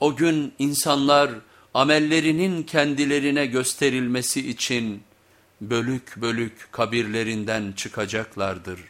O gün insanlar amellerinin kendilerine gösterilmesi için bölük bölük kabirlerinden çıkacaklardır.